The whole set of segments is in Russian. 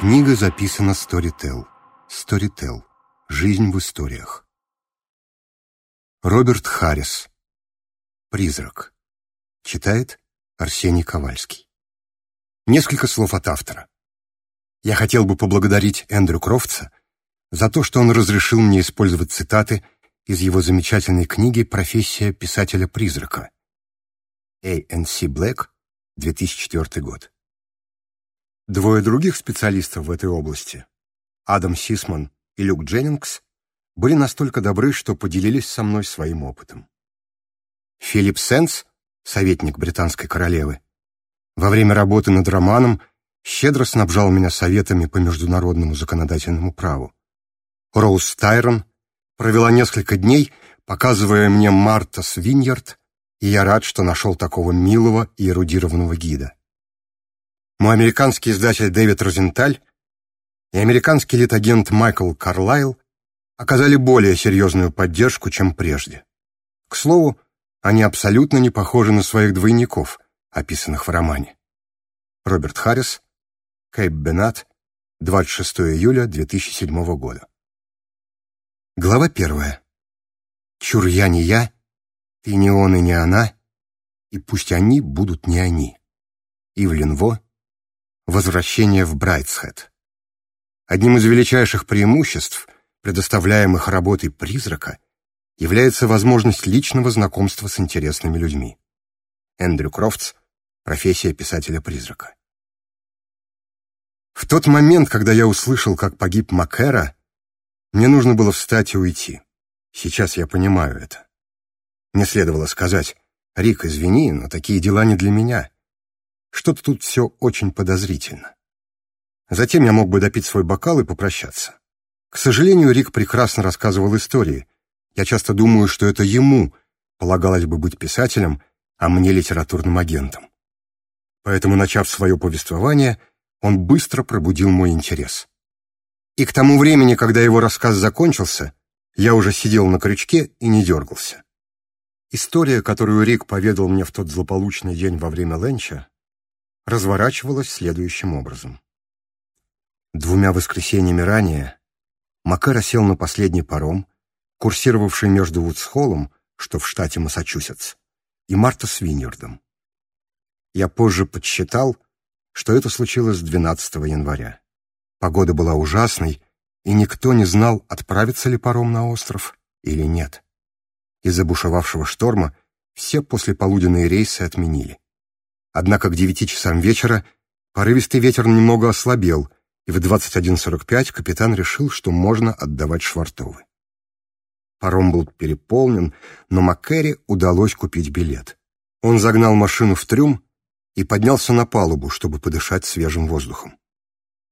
Книга записана Storytel. Storytel. Жизнь в историях. Роберт Харрис. Призрак. Читает Арсений Ковальский. Несколько слов от автора. Я хотел бы поблагодарить Эндрю Крофтса за то, что он разрешил мне использовать цитаты из его замечательной книги «Профессия писателя-призрака» A.N.C. Блэк, 2004 год. Двое других специалистов в этой области, Адам Сисман и Люк Дженнингс, были настолько добры, что поделились со мной своим опытом. Филипп Сенс, советник британской королевы, во время работы над романом щедро снабжал меня советами по международному законодательному праву. Роуз Тайрон провела несколько дней, показывая мне Марта Свиньярд, и я рад, что нашел такого милого и эрудированного гида мой американский издатель Дэвид Розенталь и американский литагент Майкл Карлайл оказали более серьезную поддержку, чем прежде. К слову, они абсолютно не похожи на своих двойников, описанных в романе. Роберт Харрис, Кейп Беннат, 26 июля 2007 года. Глава первая. «Чур я не я, ты не он и не она, и пусть они будут не они». Ивлин Во, возвращение в Брайтсхед. Одним из величайших преимуществ, предоставляемых работой призрака, является возможность личного знакомства с интересными людьми. Эндрю Крофтс, профессия писателя-призрака. В тот момент, когда я услышал, как погиб Макера, мне нужно было встать и уйти. Сейчас я понимаю это. Не следовало сказать, «Рик, извини, но такие дела не для меня. Что-то тут все очень подозрительно. Затем я мог бы допить свой бокал и попрощаться. К сожалению, Рик прекрасно рассказывал истории. Я часто думаю, что это ему полагалось бы быть писателем, а мне литературным агентом. Поэтому, начав свое повествование, он быстро пробудил мой интерес. И к тому времени, когда его рассказ закончился, я уже сидел на крючке и не дергался. История, которую Рик поведал мне в тот злополучный день во время ленча, разворачивалось следующим образом. Двумя воскресеньями ранее Макара сел на последний паром, курсировавший между Вудсхоллом, что в штате Массачусетс, и Марта Свиньордом. Я позже подсчитал, что это случилось 12 января. Погода была ужасной, и никто не знал, отправится ли паром на остров или нет. Из-за бушевавшего шторма все послеполуденные рейсы отменили. Однако к девяти часам вечера порывистый ветер немного ослабел, и в 21.45 капитан решил, что можно отдавать швартовы. Паром был переполнен, но Маккери удалось купить билет. Он загнал машину в трюм и поднялся на палубу, чтобы подышать свежим воздухом.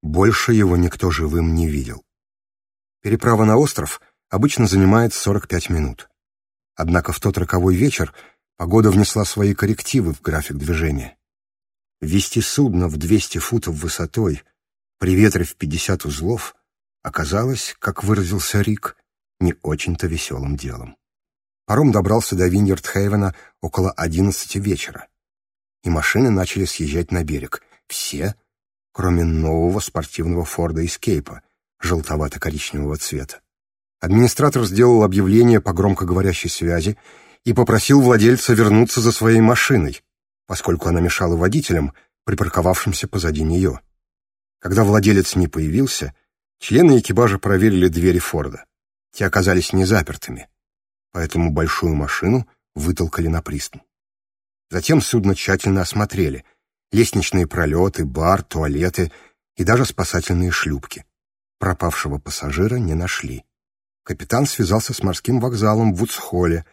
Больше его никто живым не видел. Переправа на остров обычно занимает 45 минут. Однако в тот роковой вечер погода внесла свои коррективы в график движения. Вести судно в 200 футов высотой, при ветре в 50 узлов, оказалось, как выразился Рик, не очень-то веселым делом. Паром добрался до Виньерд-Хейвена около 11 вечера, и машины начали съезжать на берег. Все, кроме нового спортивного Форда Эскейпа, желтовато-коричневого цвета. Администратор сделал объявление по громкоговорящей связи и попросил владельца вернуться за своей машиной, поскольку она мешала водителям, припарковавшимся позади нее. Когда владелец не появился, члены экипажа проверили двери Форда. Те оказались незапертыми, поэтому большую машину вытолкали на пристань. Затем судно тщательно осмотрели. Лестничные пролеты, бар, туалеты и даже спасательные шлюпки. Пропавшего пассажира не нашли. Капитан связался с морским вокзалом в Вудсхолле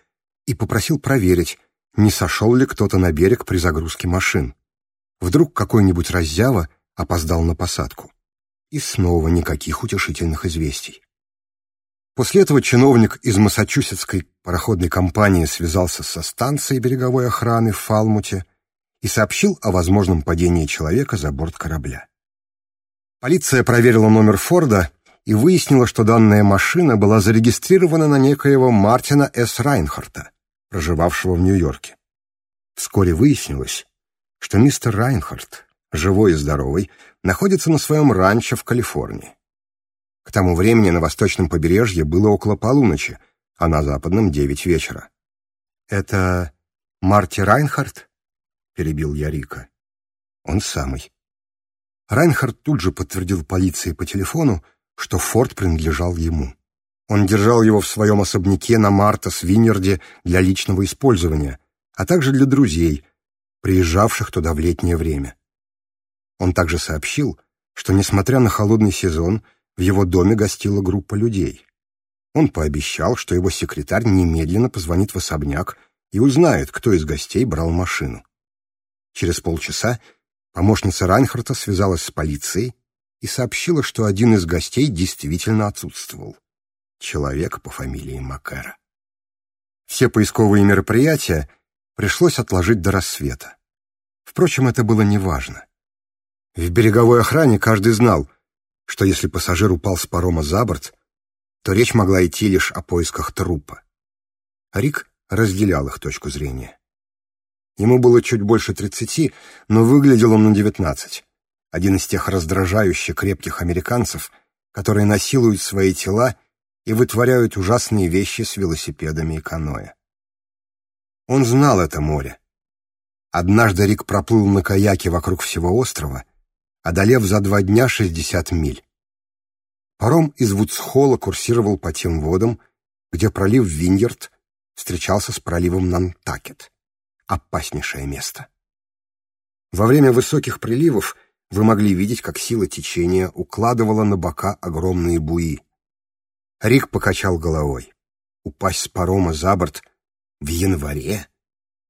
и попросил проверить, не сошел ли кто-то на берег при загрузке машин. Вдруг какой-нибудь раззява опоздал на посадку. И снова никаких утешительных известий. После этого чиновник из Массачусетской пароходной компании связался со станцией береговой охраны в Фалмуте и сообщил о возможном падении человека за борт корабля. Полиция проверила номер Форда и выяснила, что данная машина была зарегистрирована на некоего Мартина С. Райнхарта, проживавшего в Нью-Йорке. Вскоре выяснилось, что мистер Райнхард, живой и здоровый, находится на своем ранчо в Калифорнии. К тому времени на восточном побережье было около полуночи, а на западном — девять вечера. «Это Марти Райнхард?» — перебил я Рика. «Он самый». Райнхард тут же подтвердил полиции по телефону, что форт принадлежал ему. Он держал его в своем особняке на Марта-Свинерде для личного использования, а также для друзей, приезжавших туда в летнее время. Он также сообщил, что, несмотря на холодный сезон, в его доме гостила группа людей. Он пообещал, что его секретарь немедленно позвонит в особняк и узнает, кто из гостей брал машину. Через полчаса помощница Райнхарта связалась с полицией и сообщила, что один из гостей действительно отсутствовал человека по фамилии Макара. Все поисковые мероприятия пришлось отложить до рассвета. Впрочем, это было неважно. В береговой охране каждый знал, что если пассажир упал с парома за борт, то речь могла идти лишь о поисках трупа. Рик разделял их точку зрения. Ему было чуть больше тридцати, но выглядел он на девятнадцать. Один из тех раздражающих крепких американцев, которые насилуют свои тела и вытворяют ужасные вещи с велосипедами и каноэ. Он знал это море. Однажды Рик проплыл на каяке вокруг всего острова, одолев за два дня 60 миль. Паром из Вудсхола курсировал по тем водам, где пролив Виндерт встречался с проливом Нантакет. Опаснейшее место. Во время высоких приливов вы могли видеть, как сила течения укладывала на бока огромные буи. Рик покачал головой. Упасть с парома за борт в январе,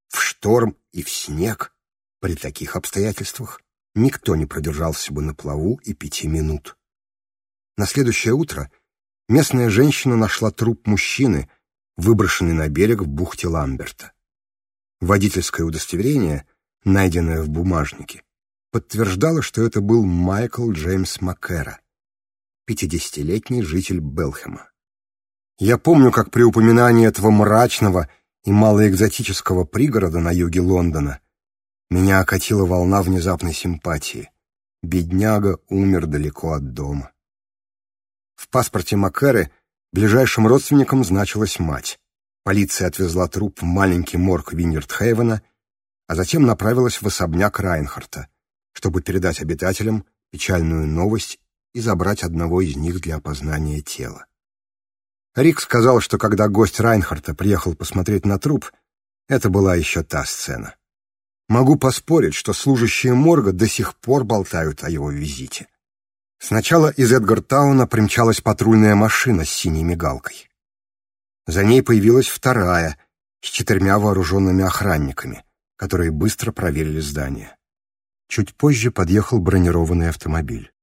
в шторм и в снег при таких обстоятельствах никто не продержался бы на плаву и пяти минут. На следующее утро местная женщина нашла труп мужчины, выброшенный на берег в бухте Ламберта. Водительское удостоверение, найденное в бумажнике, подтверждало, что это был Майкл Джеймс Маккера, пятидесятилетний житель Белхема. Я помню, как при упоминании этого мрачного и малоэкзотического пригорода на юге Лондона меня окатила волна внезапной симпатии. Бедняга умер далеко от дома. В паспорте Макэры ближайшим родственником значилась мать. Полиция отвезла труп в маленький морг Виньердхейвена, а затем направилась в особняк Райнхарта, чтобы передать обитателям печальную новость и забрать одного из них для опознания тела. Рик сказал, что когда гость Райнхарта приехал посмотреть на труп, это была еще та сцена. Могу поспорить, что служащие морга до сих пор болтают о его визите. Сначала из Эдгартауна примчалась патрульная машина с синей мигалкой. За ней появилась вторая, с четырьмя вооруженными охранниками, которые быстро проверили здание. Чуть позже подъехал бронированный автомобиль.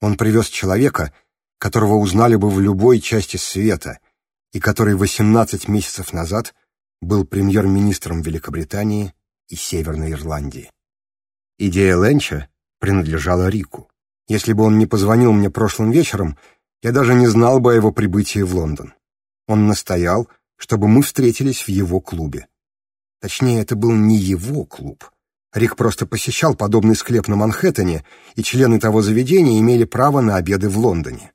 Он привез человека, которого узнали бы в любой части света, и который 18 месяцев назад был премьер-министром Великобритании и Северной Ирландии. Идея Ленча принадлежала Рику. Если бы он не позвонил мне прошлым вечером, я даже не знал бы о его прибытии в Лондон. Он настоял, чтобы мы встретились в его клубе. Точнее, это был не его клуб, Рик просто посещал подобный склеп на Манхэттене, и члены того заведения имели право на обеды в Лондоне.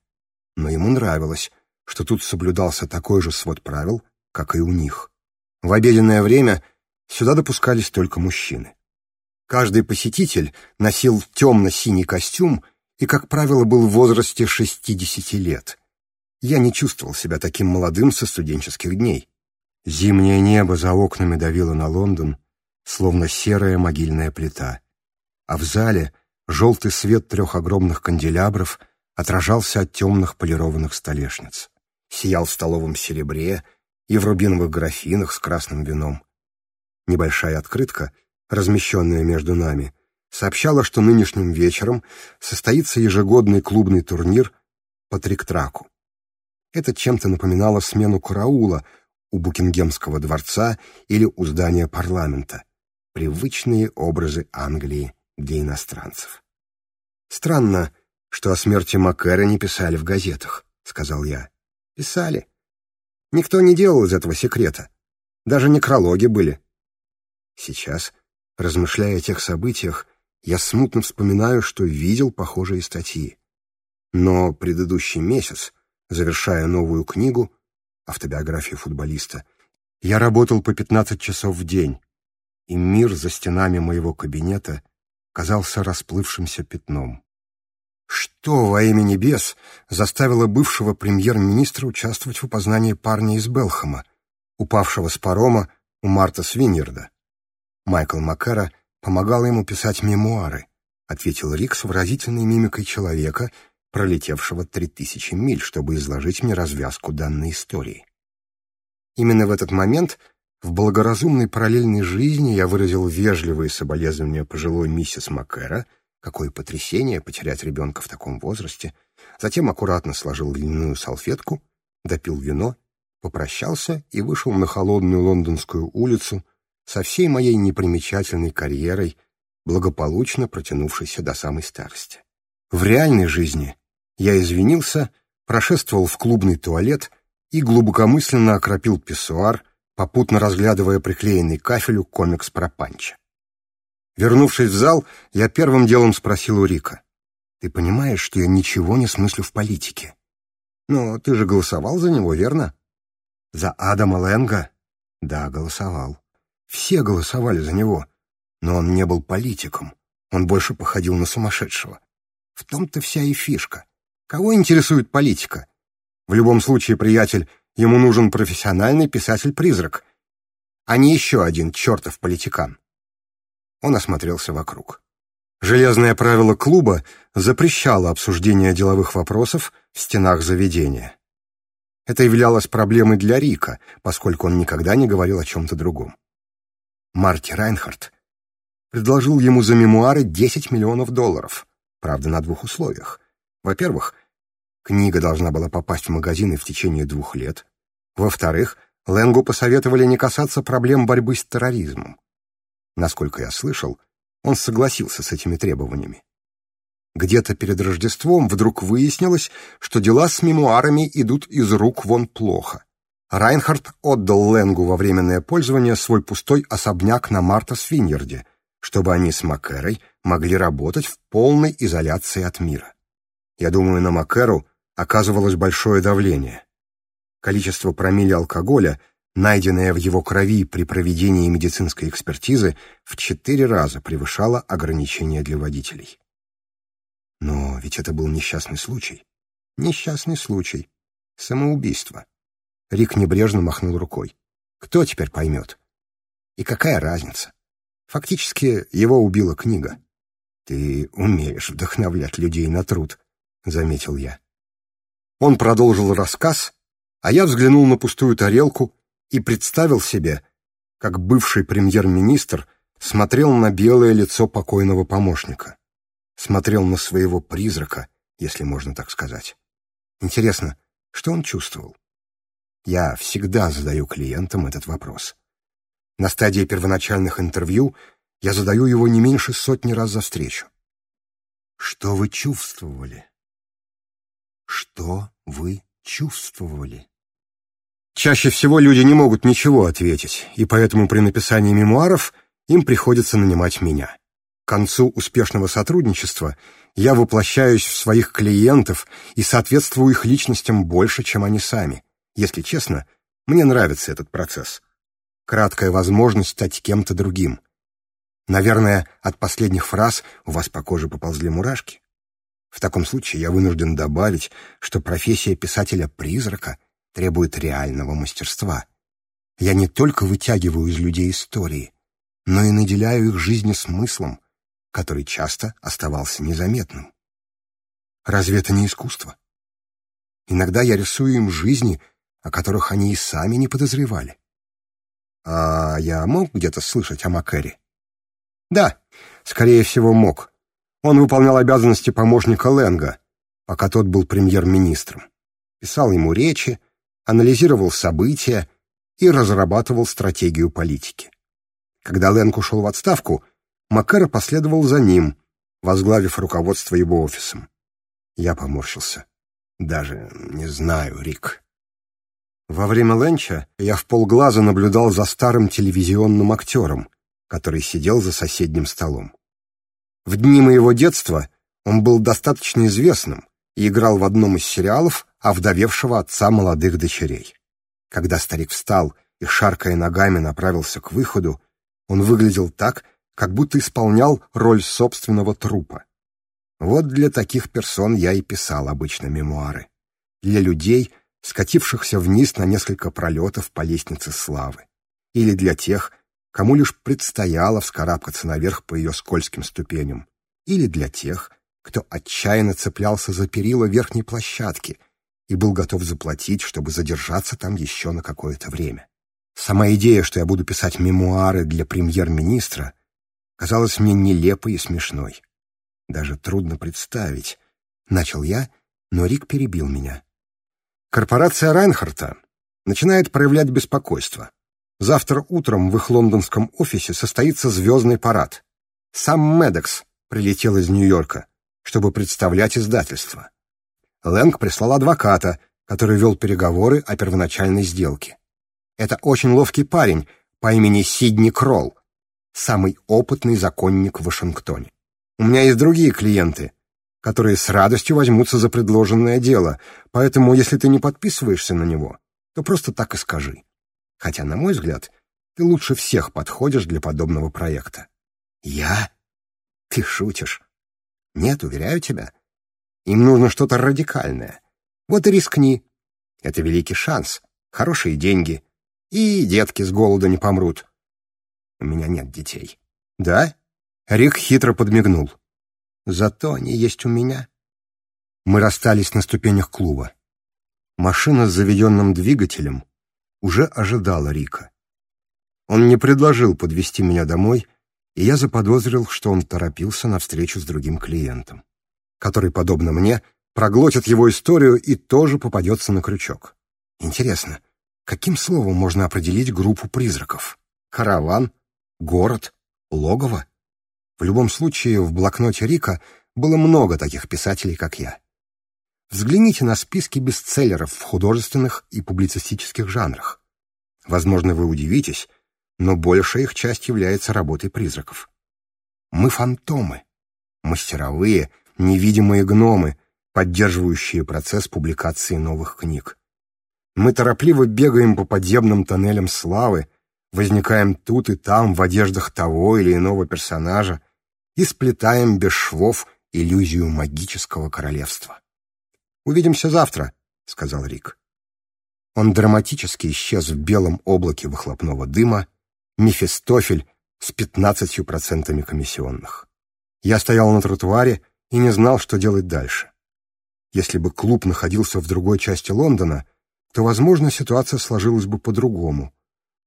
Но ему нравилось, что тут соблюдался такой же свод правил, как и у них. В обеденное время сюда допускались только мужчины. Каждый посетитель носил темно-синий костюм и, как правило, был в возрасте 60 лет. Я не чувствовал себя таким молодым со студенческих дней. Зимнее небо за окнами давило на Лондон, словно серая могильная плита. А в зале желтый свет трех огромных канделябров отражался от темных полированных столешниц. Сиял в столовом серебре и в рубиновых графинах с красным вином. Небольшая открытка, размещенная между нами, сообщала, что нынешним вечером состоится ежегодный клубный турнир по трик-траку. Это чем-то напоминало смену караула у Букингемского дворца или у здания парламента привычные образы Англии для иностранцев. «Странно, что о смерти Маккера не писали в газетах», — сказал я. «Писали. Никто не делал из этого секрета. Даже некрологи были». Сейчас, размышляя о тех событиях, я смутно вспоминаю, что видел похожие статьи. Но предыдущий месяц, завершая новую книгу, автобиографию футболиста, я работал по 15 часов в день, и мир за стенами моего кабинета казался расплывшимся пятном. Что во имя небес заставило бывшего премьер-министра участвовать в опознании парня из Белхама, упавшего с парома у Марта Свиньерда? Майкл Макара помогал ему писать мемуары, ответил Рик с выразительной мимикой человека, пролетевшего три тысячи миль, чтобы изложить мне развязку данной истории. Именно в этот момент — в благоразумной параллельной жизни я выразил вежливые соболезнования пожилой миссис Маккера, какое потрясение потерять ребенка в таком возрасте, затем аккуратно сложил льняную салфетку, допил вино, попрощался и вышел на холодную лондонскую улицу со всей моей непримечательной карьерой, благополучно протянувшейся до самой старости. В реальной жизни я извинился, прошествовал в клубный туалет и глубокомысленно окропил писсуар — попутно разглядывая приклеенный к кафелю комикс про панча. Вернувшись в зал, я первым делом спросил у Рика. «Ты понимаешь, что я ничего не смыслю в политике?» «Но ты же голосовал за него, верно?» «За Адама Лэнга?» «Да, голосовал. Все голосовали за него. Но он не был политиком. Он больше походил на сумасшедшего. В том-то вся и фишка. Кого интересует политика? В любом случае, приятель, Ему нужен профессиональный писатель-призрак, а не еще один чертов политикан. Он осмотрелся вокруг. Железное правило клуба запрещало обсуждение деловых вопросов в стенах заведения. Это являлось проблемой для Рика, поскольку он никогда не говорил о чем-то другом. Марти Райнхард предложил ему за мемуары 10 миллионов долларов, правда, на двух условиях. Во-первых, Книга должна была попасть в магазины в течение двух лет. Во-вторых, Ленгу посоветовали не касаться проблем борьбы с терроризмом. Насколько я слышал, он согласился с этими требованиями. Где-то перед Рождеством вдруг выяснилось, что дела с мемуарами идут из рук вон плохо. Райнхард отдал Ленгу во временное пользование свой пустой особняк на Марта Свиньерде, чтобы они с Макерой могли работать в полной изоляции от мира. Я думаю, на Макеру оказывалось большое давление. Количество промилле алкоголя, найденное в его крови при проведении медицинской экспертизы, в четыре раза превышало ограничения для водителей. Но ведь это был несчастный случай. Несчастный случай. Самоубийство. Рик небрежно махнул рукой. Кто теперь поймет? И какая разница? Фактически его убила книга. «Ты умеешь вдохновлять людей на труд», — заметил я. Он продолжил рассказ, а я взглянул на пустую тарелку и представил себе, как бывший премьер-министр смотрел на белое лицо покойного помощника. Смотрел на своего призрака, если можно так сказать. Интересно, что он чувствовал? Я всегда задаю клиентам этот вопрос. На стадии первоначальных интервью я задаю его не меньше сотни раз за встречу. Что вы чувствовали? Что вы чувствовали? Чаще всего люди не могут ничего ответить, и поэтому при написании мемуаров им приходится нанимать меня. К концу успешного сотрудничества я воплощаюсь в своих клиентов и соответствую их личностям больше, чем они сами. Если честно, мне нравится этот процесс. Краткая возможность стать кем-то другим. Наверное, от последних фраз у вас по коже поползли мурашки. В таком случае я вынужден добавить, что профессия писателя-призрака требует реального мастерства. Я не только вытягиваю из людей истории, но и наделяю их жизни смыслом, который часто оставался незаметным. Разве это не искусство? Иногда я рисую им жизни, о которых они и сами не подозревали. А я мог где-то слышать о Макэре? Да, скорее всего, мог. Он выполнял обязанности помощника Ленга, пока тот был премьер-министром. Писал ему речи, анализировал события и разрабатывал стратегию политики. Когда Лэнг ушел в отставку, Маккара последовал за ним, возглавив руководство его офисом. Я поморщился. Даже не знаю, Рик. Во время ленча я в полглаза наблюдал за старым телевизионным актером, который сидел за соседним столом. В дни моего детства он был достаточно известным и играл в одном из сериалов овдовевшего отца молодых дочерей. Когда старик встал и, шаркая ногами, направился к выходу, он выглядел так, как будто исполнял роль собственного трупа. Вот для таких персон я и писал обычно мемуары. Для людей, скатившихся вниз на несколько пролетов по лестнице славы. Или для тех, кому лишь предстояло вскарабкаться наверх по ее скользким ступеням, или для тех, кто отчаянно цеплялся за перила верхней площадки и был готов заплатить, чтобы задержаться там еще на какое-то время. Сама идея, что я буду писать мемуары для премьер-министра, казалась мне нелепой и смешной. Даже трудно представить. Начал я, но Рик перебил меня. Корпорация Райнхарта начинает проявлять беспокойство. Завтра утром в их лондонском офисе состоится звездный парад. Сам Медекс прилетел из Нью-Йорка, чтобы представлять издательство. Лэнг прислал адвоката, который вел переговоры о первоначальной сделке. Это очень ловкий парень по имени Сидни Кролл, самый опытный законник в Вашингтоне. У меня есть другие клиенты, которые с радостью возьмутся за предложенное дело, поэтому если ты не подписываешься на него, то просто так и скажи. Хотя, на мой взгляд, ты лучше всех подходишь для подобного проекта. Я? Ты шутишь. Нет, уверяю тебя. Им нужно что-то радикальное. Вот и рискни. Это великий шанс, хорошие деньги. И детки с голода не помрут. У меня нет детей. Да? Рик хитро подмигнул. Зато они есть у меня. Мы расстались на ступенях клуба. Машина с заведенным двигателем уже ожидала Рика. Он не предложил подвести меня домой, и я заподозрил, что он торопился на встречу с другим клиентом, который, подобно мне, проглотит его историю и тоже попадется на крючок. Интересно, каким словом можно определить группу призраков? Караван? Город? Логово? В любом случае, в блокноте Рика было много таких писателей, как я. Взгляните на списки бестселлеров в художественных и публицистических жанрах. Возможно, вы удивитесь, но большая их часть является работой призраков. Мы фантомы, мастеровые, невидимые гномы, поддерживающие процесс публикации новых книг. Мы торопливо бегаем по подземным тоннелям славы, возникаем тут и там в одеждах того или иного персонажа и сплетаем без швов иллюзию магического королевства. Увидимся завтра», — сказал Рик. Он драматически исчез в белом облаке выхлопного дыма, Мефистофель с 15% комиссионных. Я стоял на тротуаре и не знал, что делать дальше. Если бы клуб находился в другой части Лондона, то, возможно, ситуация сложилась бы по-другому.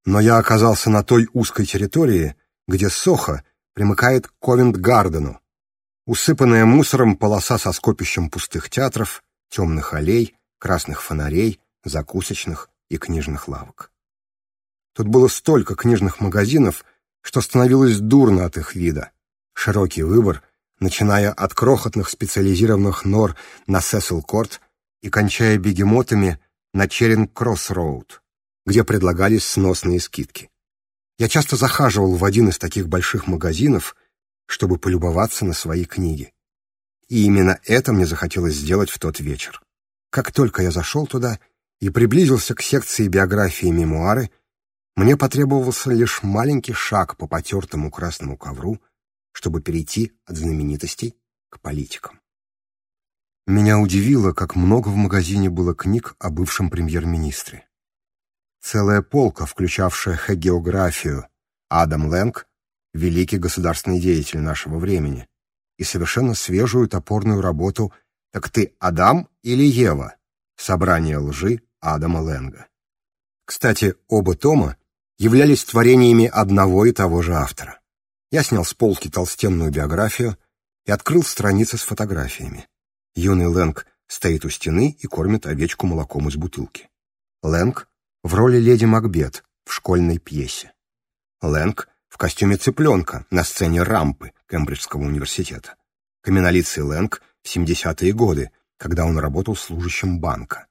Но я оказался на той узкой территории, где Сохо примыкает к Ковент-Гардену. Усыпанная мусором полоса со скопищем пустых театров — темных аллей, красных фонарей, закусочных и книжных лавок. Тут было столько книжных магазинов, что становилось дурно от их вида. Широкий выбор, начиная от крохотных специализированных нор на Сесил-Корт и кончая бегемотами на Черинг-Кросс-Роуд, где предлагались сносные скидки. Я часто захаживал в один из таких больших магазинов, чтобы полюбоваться на свои книги. И именно это мне захотелось сделать в тот вечер. Как только я зашел туда и приблизился к секции биографии и мемуары, мне потребовался лишь маленький шаг по потертому красному ковру, чтобы перейти от знаменитостей к политикам. Меня удивило, как много в магазине было книг о бывшем премьер-министре. Целая полка, включавшая хагеографию, Адам Лэнг, великий государственный деятель нашего времени, и совершенно свежую топорную работу «Так ты Адам или Ева?» «Собрание лжи Адама Ленга. Кстати, оба тома являлись творениями одного и того же автора. Я снял с полки толстенную биографию и открыл страницы с фотографиями. Юный Лэнг стоит у стены и кормит овечку молоком из бутылки. Лэнг в роли леди Макбет в школьной пьесе. Лэнг в костюме цыпленка на сцене рампы, Кембриджского университета. Каменолицый Лэнг в 70-е годы, когда он работал служащим банка.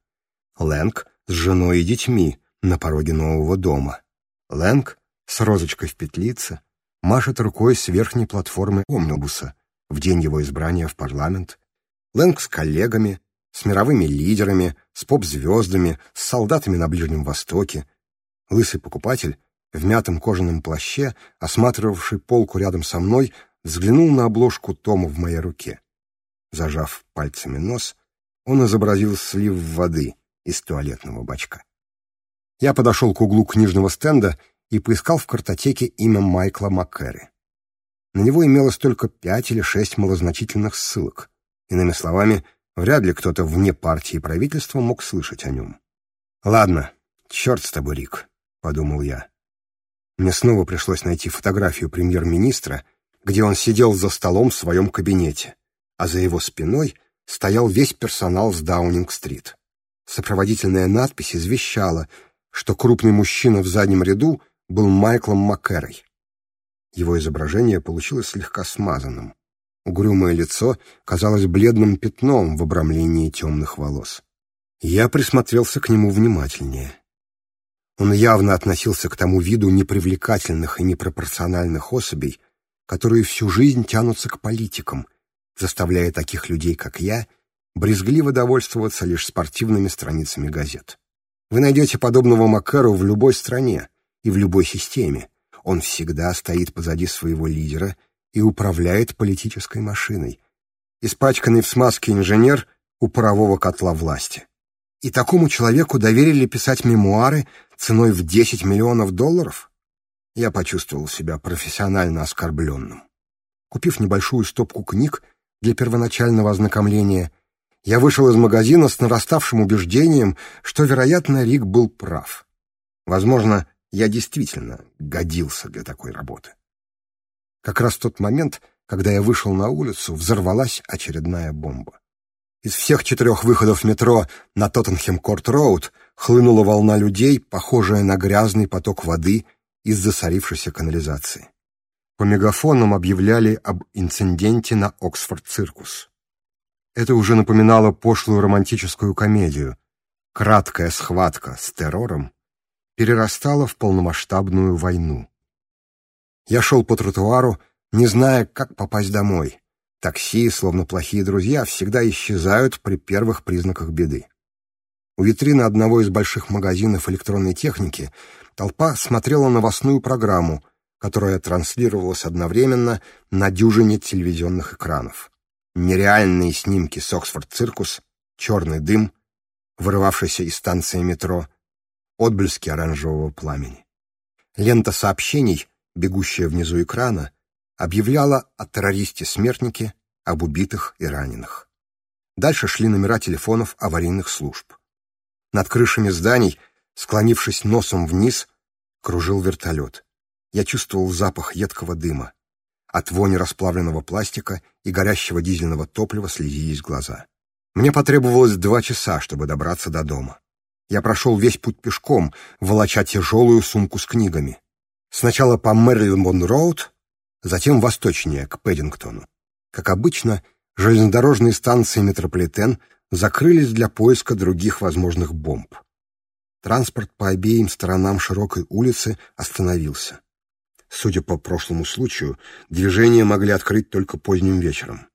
Лэнг с женой и детьми на пороге нового дома. Лэнг с розочкой в петлице машет рукой с верхней платформы омнибуса в день его избрания в парламент. Лэнг с коллегами, с мировыми лидерами, с поп-звездами, с солдатами на Ближнем Востоке. Лысый покупатель в мятом кожаном плаще, осматривавший полку рядом со мной взглянул на обложку тома в моей руке. Зажав пальцами нос, он изобразил слив воды из туалетного бачка. Я подошел к углу книжного стенда и поискал в картотеке имя Майкла Маккерри. На него имелось только пять или шесть малозначительных ссылок. Иными словами, вряд ли кто-то вне партии и правительства мог слышать о нем. «Ладно, черт с тобой, Рик», — подумал я. Мне снова пришлось найти фотографию премьер-министра — где он сидел за столом в своем кабинете, а за его спиной стоял весь персонал с Даунинг-стрит. Сопроводительная надпись извещала, что крупный мужчина в заднем ряду был Майклом Маккерой. Его изображение получилось слегка смазанным. Угрюмое лицо казалось бледным пятном в обрамлении темных волос. Я присмотрелся к нему внимательнее. Он явно относился к тому виду непривлекательных и непропорциональных особей, которые всю жизнь тянутся к политикам, заставляя таких людей, как я, брезгливо довольствоваться лишь спортивными страницами газет. Вы найдете подобного Макару в любой стране и в любой системе. Он всегда стоит позади своего лидера и управляет политической машиной. Испачканный в смазке инженер у парового котла власти. И такому человеку доверили писать мемуары ценой в 10 миллионов долларов? Я почувствовал себя профессионально оскорбленным. Купив небольшую стопку книг для первоначального ознакомления, я вышел из магазина с нараставшим убеждением, что, вероятно, Рик был прав. Возможно, я действительно годился для такой работы. Как раз в тот момент, когда я вышел на улицу, взорвалась очередная бомба. Из всех четырех выходов метро на Тоттенхем-Корт-Роуд хлынула волна людей, похожая на грязный поток воды — из засорившейся канализации. По мегафонам объявляли об инциденте на Оксфорд-циркус. Это уже напоминало пошлую романтическую комедию. Краткая схватка с террором перерастала в полномасштабную войну. Я шел по тротуару, не зная, как попасть домой. Такси, словно плохие друзья, всегда исчезают при первых признаках беды. У витрины одного из больших магазинов электронной техники толпа смотрела новостную программу, которая транслировалась одновременно на дюжине телевизионных экранов. Нереальные снимки с Оксфорд-циркус, черный дым, вырывавшийся из станции метро, отблески оранжевого пламени. Лента сообщений, бегущая внизу экрана, объявляла о террористе-смертнике, об убитых и раненых. Дальше шли номера телефонов аварийных служб. Над крышами зданий, склонившись носом вниз, кружил вертолет. Я чувствовал запах едкого дыма. От вони расплавленного пластика и горящего дизельного топлива слезились глаза. Мне потребовалось два часа, чтобы добраться до дома. Я прошел весь путь пешком, волоча тяжелую сумку с книгами. Сначала по Мэрилмон-Роуд, затем восточнее, к Пэддингтону. Как обычно, железнодорожные станции «Метрополитен» закрылись для поиска других возможных бомб. Транспорт по обеим сторонам широкой улицы остановился. Судя по прошлому случаю, движение могли открыть только поздним вечером.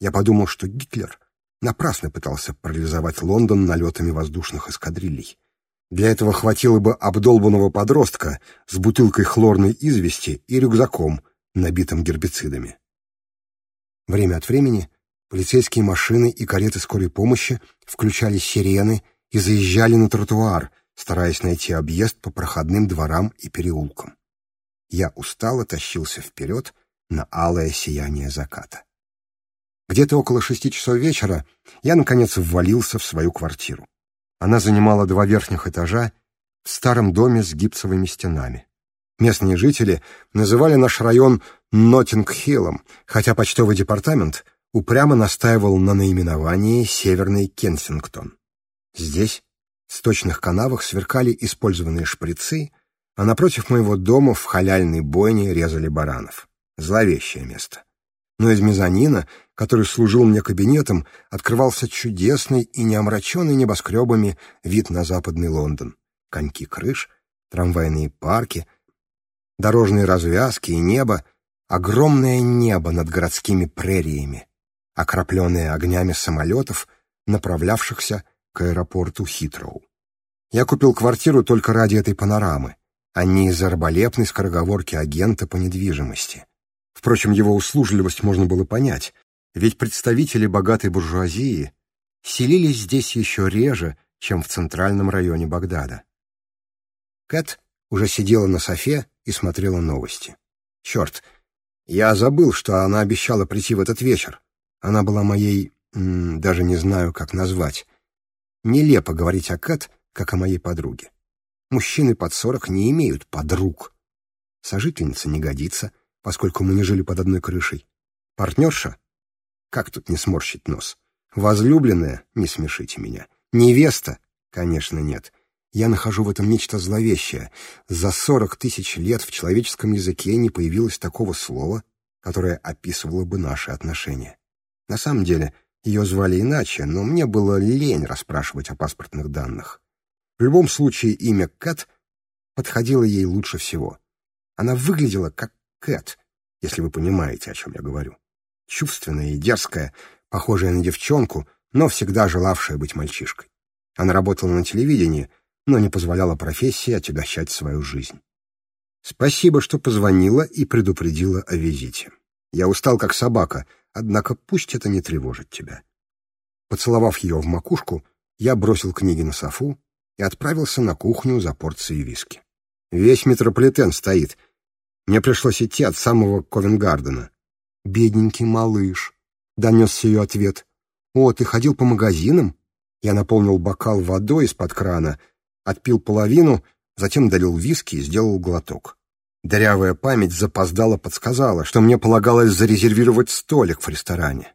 Я подумал, что Гитлер напрасно пытался парализовать Лондон налетами воздушных эскадрилей. Для этого хватило бы обдолбанного подростка с бутылкой хлорной извести и рюкзаком, набитым гербицидами. Время от времени Полицейские машины и кареты скорой помощи включали сирены и заезжали на тротуар, стараясь найти объезд по проходным дворам и переулкам. Я устало тащился вперед на алое сияние заката. Где-то около шести часов вечера я, наконец, ввалился в свою квартиру. Она занимала два верхних этажа в старом доме с гипсовыми стенами. Местные жители называли наш район Нотинг-Хиллом, хотя почтовый департамент — упрямо настаивал на наименовании «Северный Кенсингтон». Здесь, в сточных канавах, сверкали использованные шприцы, а напротив моего дома в халяльной бойне резали баранов. Зловещее место. Но из мезонина, который служил мне кабинетом, открывался чудесный и не омраченный небоскребами вид на западный Лондон. Коньки крыш, трамвайные парки, дорожные развязки и небо, огромное небо над городскими прериями, окропленные огнями самолетов, направлявшихся к аэропорту Хитроу. Я купил квартиру только ради этой панорамы, а не из-за раболепной скороговорки агента по недвижимости. Впрочем, его услужливость можно было понять, ведь представители богатой буржуазии селились здесь еще реже, чем в центральном районе Багдада. Кэт уже сидела на софе и смотрела новости. Черт, я забыл, что она обещала прийти в этот вечер. Она была моей... даже не знаю, как назвать. Нелепо говорить о Кэт, как о моей подруге. Мужчины под сорок не имеют подруг. Сожительница не годится, поскольку мы не жили под одной крышей. Партнерша? Как тут не сморщить нос? Возлюбленная? Не смешите меня. Невеста? Конечно, нет. Я нахожу в этом нечто зловещее. За сорок тысяч лет в человеческом языке не появилось такого слова, которое описывало бы наши отношения. На самом деле, ее звали иначе, но мне было лень расспрашивать о паспортных данных. В любом случае, имя Кэт подходило ей лучше всего. Она выглядела как Кэт, если вы понимаете, о чем я говорю. Чувственная и дерзкая, похожая на девчонку, но всегда желавшая быть мальчишкой. Она работала на телевидении, но не позволяла профессии отягощать свою жизнь. Спасибо, что позвонила и предупредила о визите. Я устал, как собака — Однако пусть это не тревожит тебя. Поцеловав ее в макушку, я бросил книги на софу и отправился на кухню за порцией виски. Весь метрополитен стоит. Мне пришлось идти от самого Ковенгардена. «Бедненький малыш», — донесся ее ответ. «О, ты ходил по магазинам?» Я наполнил бокал водой из-под крана, отпил половину, затем долил виски и сделал глоток. Дырявая память запоздала подсказала, что мне полагалось зарезервировать столик в ресторане.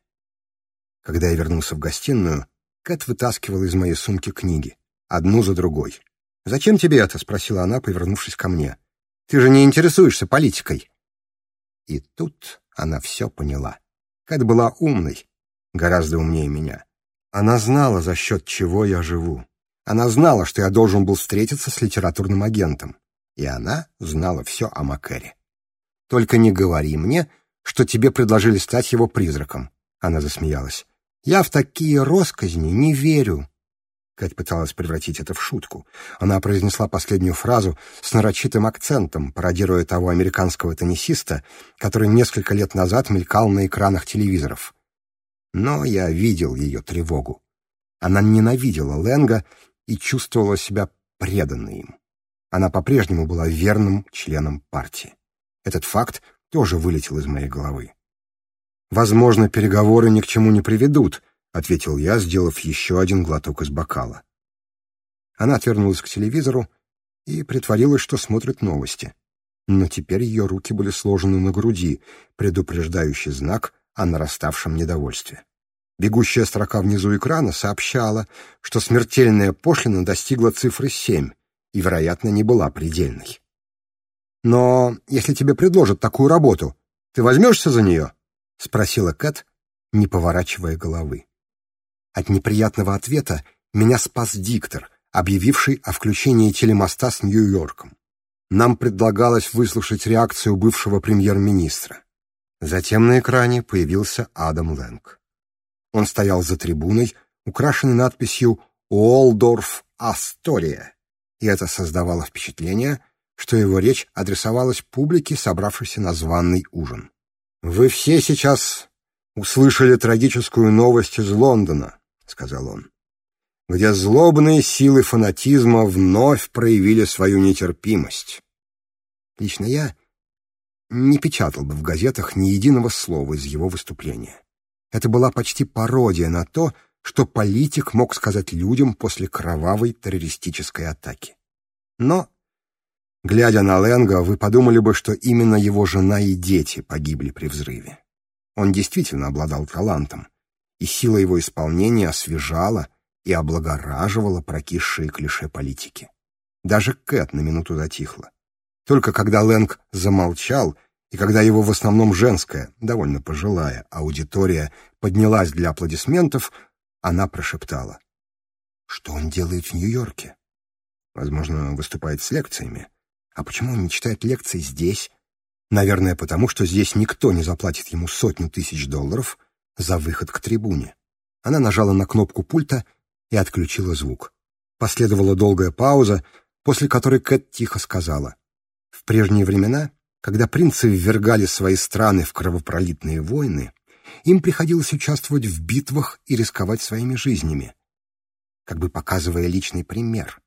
Когда я вернулся в гостиную, Кэт вытаскивала из моей сумки книги, одну за другой. «Зачем тебе это?» — спросила она, повернувшись ко мне. «Ты же не интересуешься политикой». И тут она все поняла. Кэт была умной, гораздо умнее меня. Она знала, за счет чего я живу. Она знала, что я должен был встретиться с литературным агентом и она знала все о Макэре. «Только не говори мне, что тебе предложили стать его призраком», — она засмеялась. «Я в такие росказни не верю». Кать пыталась превратить это в шутку. Она произнесла последнюю фразу с нарочитым акцентом, пародируя того американского теннисиста, который несколько лет назад мелькал на экранах телевизоров. Но я видел ее тревогу. Она ненавидела Ленга и чувствовала себя преданной им. Она по-прежнему была верным членом партии. Этот факт тоже вылетел из моей головы. «Возможно, переговоры ни к чему не приведут», — ответил я, сделав еще один глоток из бокала. Она отвернулась к телевизору и притворилась, что смотрит новости. Но теперь ее руки были сложены на груди, предупреждающий знак о нараставшем недовольстве. Бегущая строка внизу экрана сообщала, что смертельная пошлина достигла цифры семь и, вероятно, не была предельной. «Но если тебе предложат такую работу, ты возьмешься за нее?» — спросила Кэт, не поворачивая головы. От неприятного ответа меня спас диктор, объявивший о включении телемоста с Нью-Йорком. Нам предлагалось выслушать реакцию бывшего премьер-министра. Затем на экране появился Адам Лэнг. Он стоял за трибуной, украшенной надписью «Уолдорф Астория», и это создавало впечатление, что его речь адресовалась публике, собравшейся на званный ужин. «Вы все сейчас услышали трагическую новость из Лондона», — сказал он, «где злобные силы фанатизма вновь проявили свою нетерпимость. Лично я не печатал бы в газетах ни единого слова из его выступления. Это была почти пародия на то, что политик мог сказать людям после кровавой террористической атаки. Но, глядя на Ленга, вы подумали бы, что именно его жена и дети погибли при взрыве. Он действительно обладал талантом, и сила его исполнения освежала и облагораживала прокисшие клише политики. Даже Кэт на минуту затихла. Только когда Лэнг замолчал, и когда его в основном женская, довольно пожилая аудитория поднялась для аплодисментов, она прошептала. «Что он делает в Нью-Йорке?» Возможно, выступает с лекциями. А почему он не читает лекции здесь? Наверное, потому что здесь никто не заплатит ему сотню тысяч долларов за выход к трибуне. Она нажала на кнопку пульта и отключила звук. Последовала долгая пауза, после которой Кэт тихо сказала. В прежние времена, когда принцы ввергали свои страны в кровопролитные войны, им приходилось участвовать в битвах и рисковать своими жизнями, как бы показывая личный пример —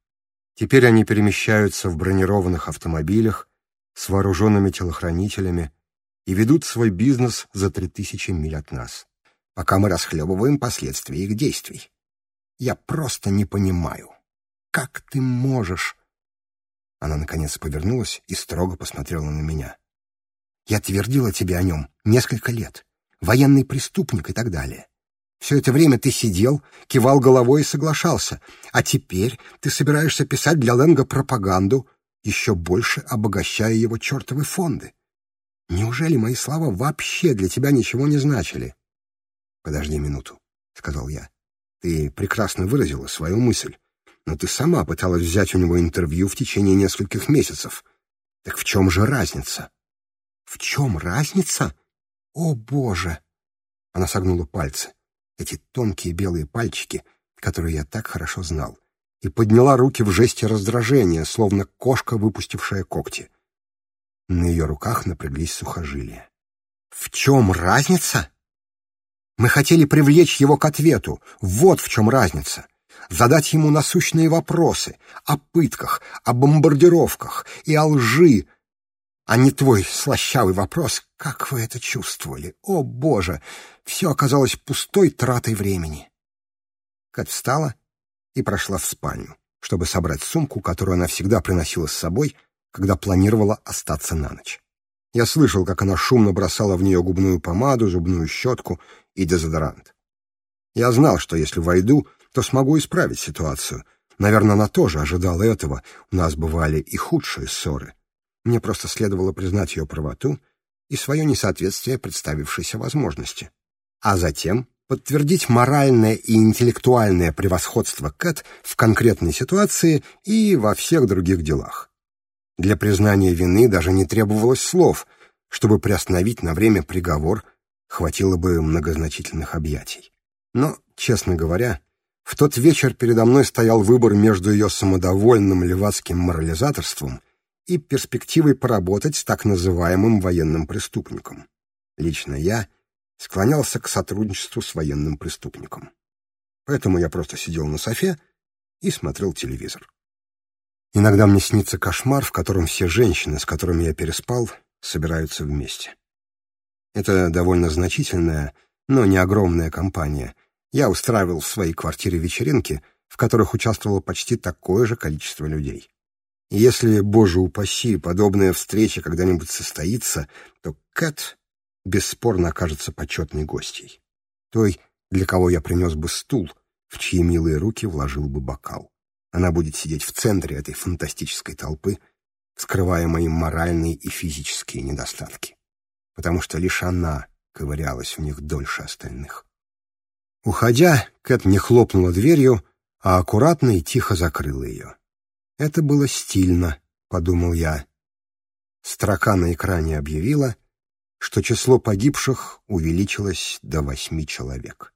Теперь они перемещаются в бронированных автомобилях с вооруженными телохранителями и ведут свой бизнес за 3000 миль от нас, пока мы расхлебываем последствия их действий. Я просто не понимаю, как ты можешь... Она, наконец, повернулась и строго посмотрела на меня. Я твердила тебе о нем несколько лет. Военный преступник и так далее. Все это время ты сидел, кивал головой и соглашался. А теперь ты собираешься писать для Лэнга пропаганду, еще больше обогащая его чертовы фонды. Неужели мои слова вообще для тебя ничего не значили? «Подожди минуту», — сказал я. «Ты прекрасно выразила свою мысль, но ты сама пыталась взять у него интервью в течение нескольких месяцев. Так в чем же разница?» «В чем разница? О, Боже!» Она согнула пальцы эти тонкие белые пальчики, которые я так хорошо знал, и подняла руки в жесте раздражения, словно кошка, выпустившая когти. На ее руках напряглись сухожилия. «В чем разница?» «Мы хотели привлечь его к ответу. Вот в чем разница!» задать ему насущные вопросы о пытках, о бомбардировках и о лжи, а не твой слащавый вопрос «Как вы это чувствовали? О, Боже!» Все оказалось пустой тратой времени. Кать встала и прошла в спальню, чтобы собрать сумку, которую она всегда приносила с собой, когда планировала остаться на ночь. Я слышал, как она шумно бросала в нее губную помаду, зубную щетку и дезодорант. Я знал, что если войду, то смогу исправить ситуацию. Наверное, она тоже ожидала этого. У нас бывали и худшие ссоры. Мне просто следовало признать ее правоту и свое несоответствие представившейся возможности а затем подтвердить моральное и интеллектуальное превосходство Кэт в конкретной ситуации и во всех других делах. Для признания вины даже не требовалось слов, чтобы приостановить на время приговор, хватило бы многозначительных объятий. Но, честно говоря, в тот вечер передо мной стоял выбор между ее самодовольным левацким морализаторством и перспективой поработать с так называемым военным преступником. Лично я — склонялся к сотрудничеству с военным преступником. Поэтому я просто сидел на софе и смотрел телевизор. Иногда мне снится кошмар, в котором все женщины, с которыми я переспал, собираются вместе. Это довольно значительная, но не огромная компания. Я устраивал в своей квартире вечеринки, в которых участвовало почти такое же количество людей. И если, боже упаси, подобная встреча когда-нибудь состоится, то Кэт бесспорно окажется почетной гостьей. Той, для кого я принес бы стул, в чьи милые руки вложил бы бокал. Она будет сидеть в центре этой фантастической толпы, скрывая мои моральные и физические недостатки. Потому что лишь она ковырялась в них дольше остальных. Уходя, Кэт не хлопнула дверью, а аккуратно и тихо закрыла ее. «Это было стильно», — подумал я. Строка на экране объявила что число погибших увеличилось до восьми человек.